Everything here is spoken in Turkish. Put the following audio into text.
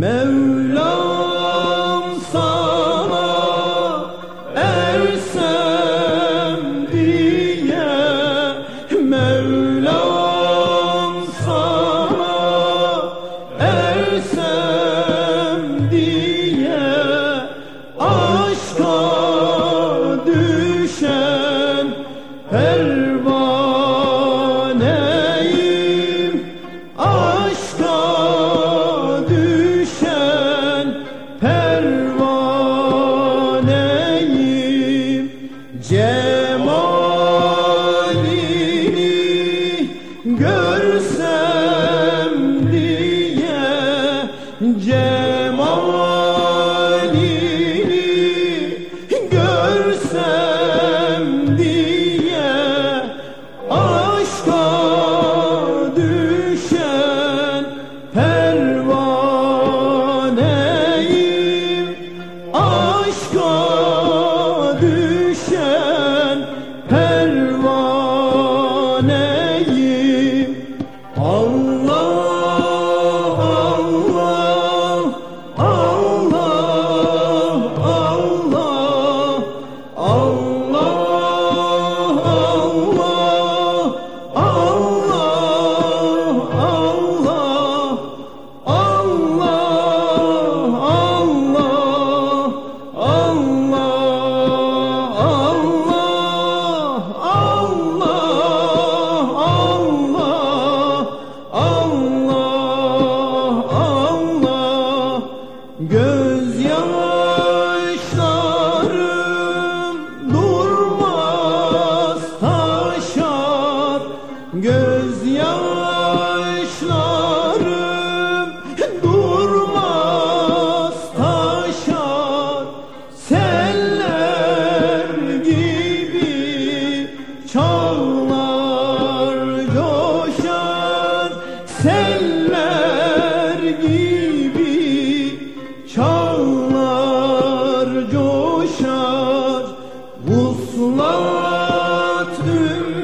Mevla Seller gibi çağlar coşar Vuslat ümidiyle